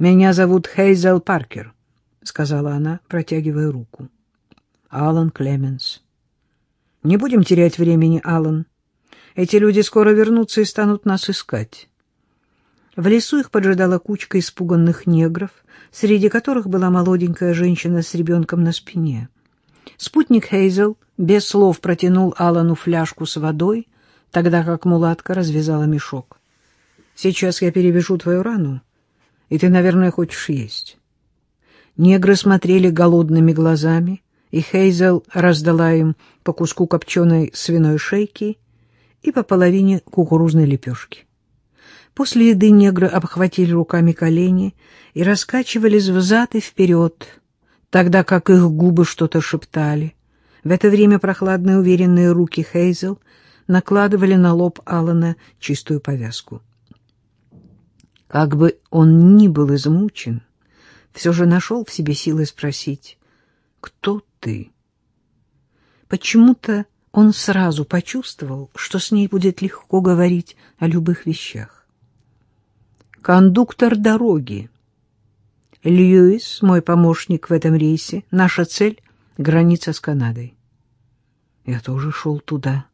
«Меня зовут Хейзел Паркер», — сказала она, протягивая руку. «Алан Клеменс». «Не будем терять времени, Алан. Эти люди скоро вернутся и станут нас искать». В лесу их поджидала кучка испуганных негров, среди которых была молоденькая женщина с ребенком на спине. Спутник Хейзел без слов протянул Алану фляжку с водой, тогда как мулатка развязала мешок. «Сейчас я перевяжу твою рану, и ты, наверное, хочешь есть». Негры смотрели голодными глазами, и Хейзел раздала им по куску копченой свиной шейки и по половине кукурузной лепешки. После еды негры обхватили руками колени и раскачивались взад и вперед, тогда как их губы что-то шептали. В это время прохладные уверенные руки Хейзел накладывали на лоб Алана чистую повязку. Как бы он ни был измучен, все же нашел в себе силы спросить, «Кто ты?» Почему-то он сразу почувствовал, что с ней будет легко говорить о любых вещах кондуктор дороги. Льюис, мой помощник в этом рейсе. Наша цель — граница с Канадой. Я тоже шел туда.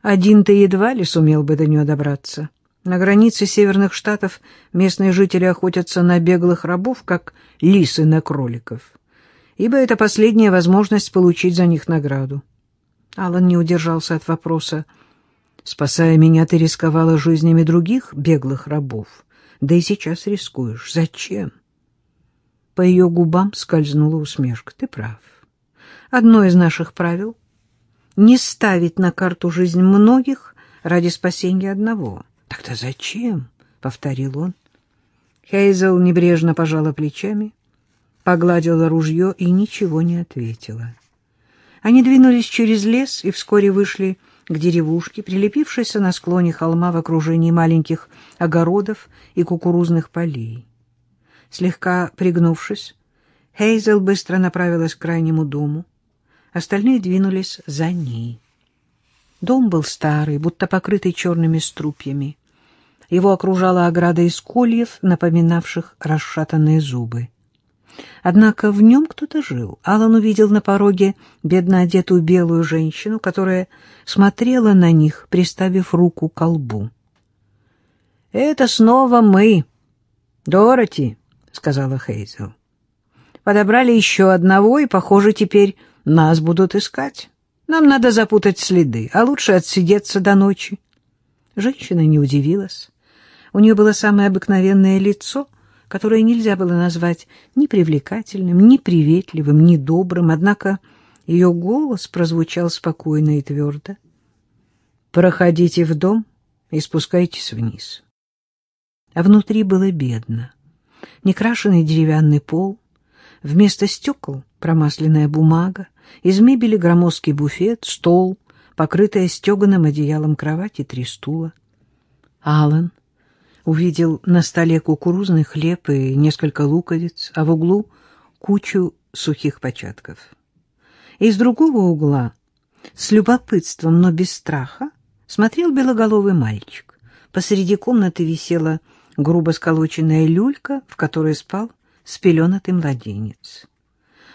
Один ты едва ли сумел бы до нее добраться. На границе северных штатов местные жители охотятся на беглых рабов, как лисы на кроликов, ибо это последняя возможность получить за них награду. Алан не удержался от вопроса — Спасая меня, ты рисковала жизнями других беглых рабов. Да и сейчас рискуешь. Зачем? По ее губам скользнула усмешка. Ты прав. Одно из наших правил — не ставить на карту жизнь многих ради спасения одного. Тогда зачем? — повторил он. Хейзел небрежно пожала плечами, погладила ружье и ничего не ответила. Они двинулись через лес и вскоре вышли к деревушке, прилепившейся на склоне холма в окружении маленьких огородов и кукурузных полей. Слегка пригнувшись, Хейзел быстро направилась к крайнему дому. Остальные двинулись за ней. Дом был старый, будто покрытый черными струпьями. Его окружала ограда из кольев, напоминавших расшатанные зубы. Однако в нем кто-то жил. Алан увидел на пороге бедно одетую белую женщину, которая смотрела на них, приставив руку к колбу. — Это снова мы, Дороти, — сказала Хейзел. — Подобрали еще одного, и, похоже, теперь нас будут искать. Нам надо запутать следы, а лучше отсидеться до ночи. Женщина не удивилась. У нее было самое обыкновенное лицо — которое нельзя было назвать ни привлекательным, ни приветливым, ни добрым, однако ее голос прозвучал спокойно и твердо. «Проходите в дом и спускайтесь вниз». А внутри было бедно. Некрашенный деревянный пол, вместо стекол промасленная бумага, из мебели громоздкий буфет, стол, покрытая стеганым одеялом кровать и три стула. Алан увидел на столе кукурузный хлеб и несколько луковиц, а в углу кучу сухих початков. Из другого угла, с любопытством, но без страха, смотрел белоголовый мальчик. Посреди комнаты висела грубо сколоченная люлька, в которой спал спеленатый младенец.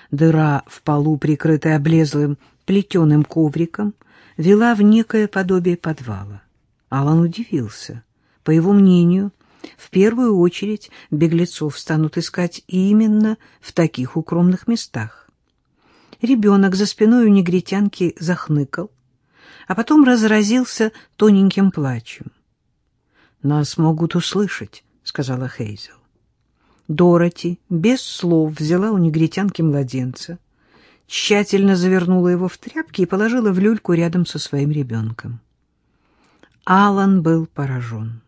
Дыра в полу, прикрытая облезлым плетеным ковриком, вела в некое подобие подвала. Алан удивился — по его мнению, в первую очередь беглецов станут искать именно в таких укромных местах. Ребенок за спиной у негритянки захныкал, а потом разразился тоненьким плачем. «Нас могут услышать», — сказала Хейзел. Дороти без слов взяла у негритянки младенца, тщательно завернула его в тряпки и положила в люльку рядом со своим ребенком. Алан был поражен.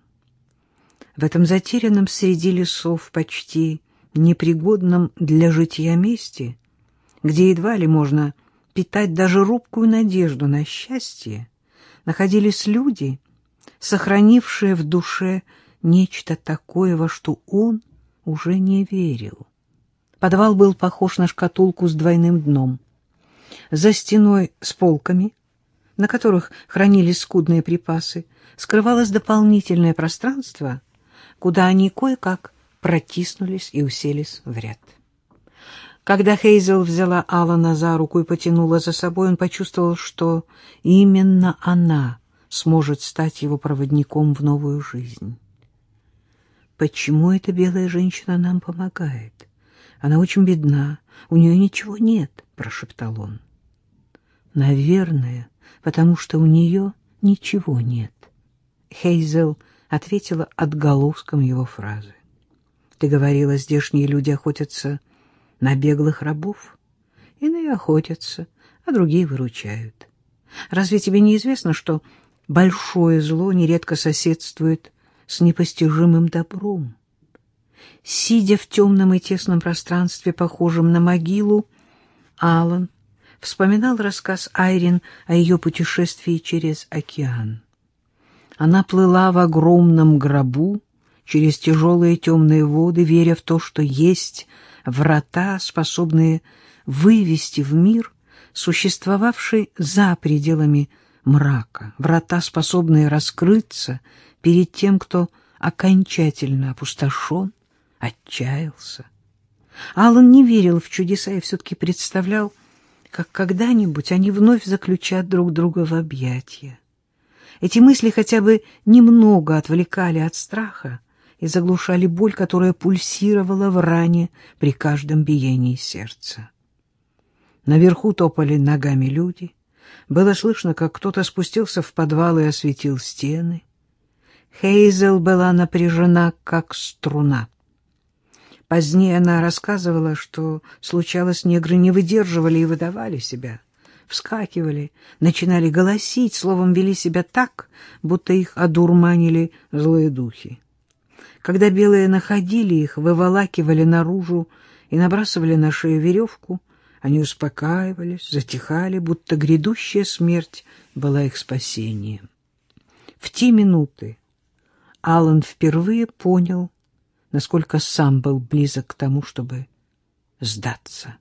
В этом затерянном среди лесов почти непригодном для житья месте, где едва ли можно питать даже робкую надежду на счастье, находились люди, сохранившие в душе нечто такое, во что он уже не верил. Подвал был похож на шкатулку с двойным дном. За стеной с полками, на которых хранились скудные припасы, скрывалось дополнительное пространство — куда они кое-как протиснулись и уселись в ряд. Когда Хейзел взяла Алана за руку и потянула за собой, он почувствовал, что именно она сможет стать его проводником в новую жизнь. «Почему эта белая женщина нам помогает? Она очень бедна, у нее ничего нет», — прошептал он. «Наверное, потому что у нее ничего нет». Хейзел ответила отголоском его фразы. «Ты говорила, здешние люди охотятся на беглых рабов? Иные охотятся, а другие выручают. Разве тебе не известно, что большое зло нередко соседствует с непостижимым добром? Сидя в темном и тесном пространстве, похожем на могилу, Алан вспоминал рассказ Айрин о ее путешествии через океан. Она плыла в огромном гробу через тяжелые темные воды, веря в то, что есть врата, способные вывести в мир, существовавший за пределами мрака, врата, способные раскрыться перед тем, кто окончательно опустошен, отчаялся. Алан не верил в чудеса и все-таки представлял, как когда-нибудь они вновь заключат друг друга в объятия. Эти мысли хотя бы немного отвлекали от страха и заглушали боль, которая пульсировала в ране при каждом биении сердца. Наверху топали ногами люди. Было слышно, как кто-то спустился в подвал и осветил стены. Хейзел была напряжена, как струна. Позднее она рассказывала, что случалось, негры не выдерживали и выдавали себя вскакивали, начинали голосить, словом, вели себя так, будто их одурманили злые духи. Когда белые находили их, выволакивали наружу и набрасывали на шею веревку, они успокаивались, затихали, будто грядущая смерть была их спасением. В те минуты Аллан впервые понял, насколько сам был близок к тому, чтобы сдаться.